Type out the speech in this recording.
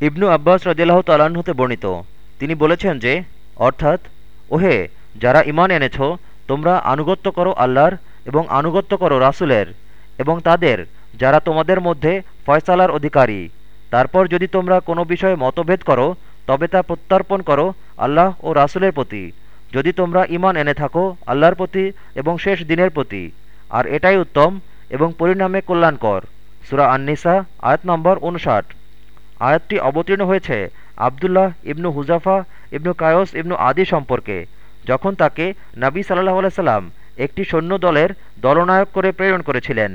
ইবনু আব্বাস রদিল্লাহ তালাহ্ন হতে বর্ণিত। তিনি বলেছেন যে, অর্থাৎ, ওহে, যারা ইমান এনেছ, তোমরা আনুগত্য করো আল্লাহর এবং আনুগত্য করো রাসুলের এবং তাদের যারা তোমাদের মধ্যে ফয়সালার অধিকারী। তারপর যদি তোমরা কোনো বিষয়ে মতভেদ করো, তবে তা প্রত্যর্পণ করো আল্লাহ ও রাসুলের প্রতি। যদি তোমরা ইমান এনে থাকো আল্লাহর প্রতি এবং শেষ দিনের প্রতি। আর এটাই উত্তম এবং পরিণামে কল্যাণকর। সুরা আননিসা, আয়াত নম্বর উনষাট। আয়াতটি অবতীর্ণ হয়েছে Abdullah ibn Hudhafa, ibn Qais, ibn Adi সম্পর্কে, যখন তাকে নাবী সাল্লাহ আলাইসাল্লাম একটি সৈন্য দলের দলনায়ক করে প্রেরণ করেছিলেন।